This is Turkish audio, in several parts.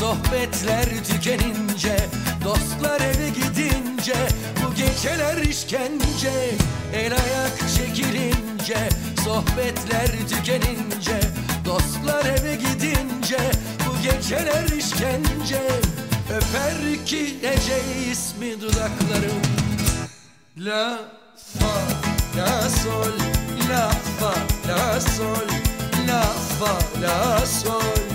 Sohbetler tükenince Dostlar eve gidince Bu geceler işkence El ayak çekilince Sohbetler tükenince Dostlar eve gidince Bu geceler işkence. Öper ki Ece ismi dudaklarım. La fa la sol La fa la sol La fa la sol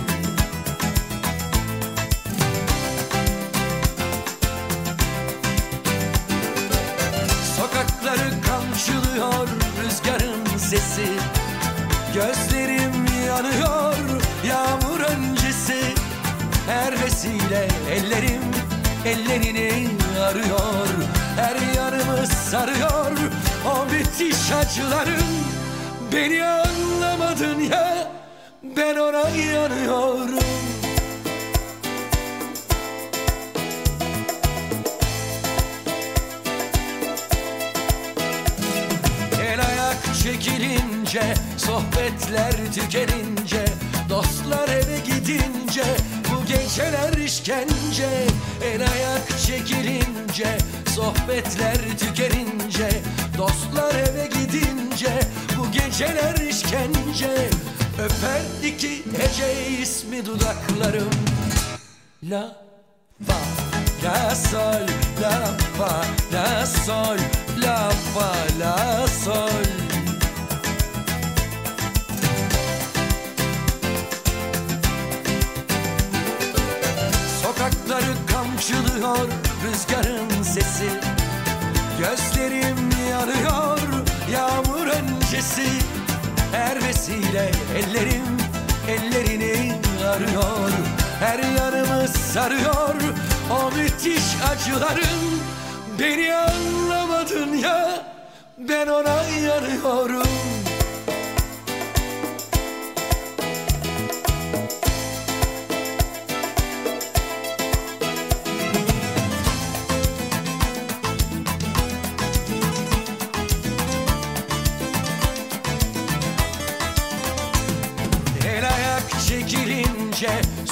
sesi. Gözlerim yanıyor yağmur öncesi. Her vesile ellerim ellerini arıyor. Her yanımı sarıyor o bitiş acıların Beni anlamadın ya ben ona yanıyorum çekilince Sohbetler tükenince Dostlar eve gidince Bu geceler işkence El ayak çekilince Sohbetler tükenince Dostlar eve gidince Bu geceler işkence. Öper iki hece ismi dudaklarım. La fa la sol la fa la sol Sokakları kamçılıyor rüzgarın sesi. Gözlerim yanıyor yağmur öncesi. Her vesile ellerim ellerini arıyor. Her yanımı sarıyor o müthiş acıların. Beni anlamadın ya ben ona yanıyorum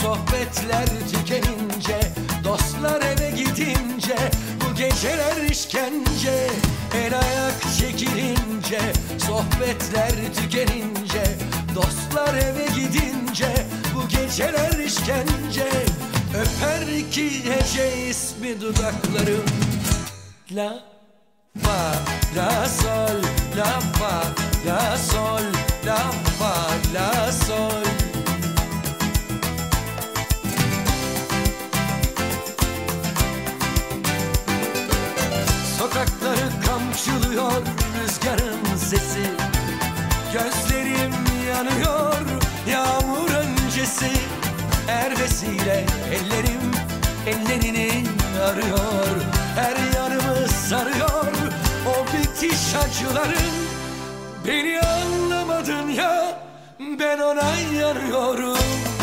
Sohbetler tükenince Dostlar eve gidince Bu geceler işkence El ayak çekilince Sohbetler tükenince Dostlar eve gidince Bu geceler işkence. Öper iki hece ismi dudaklarım. La fa la sol la fa la sol kamçılıyor rüzgarın sesi. Gözlerim yanıyor yağmur öncesi. Her vesile ellerim ellerini arıyor. Her yanımı sarıyor o bitiş acıların. Beni anlamadın ya ben ona yanıyorum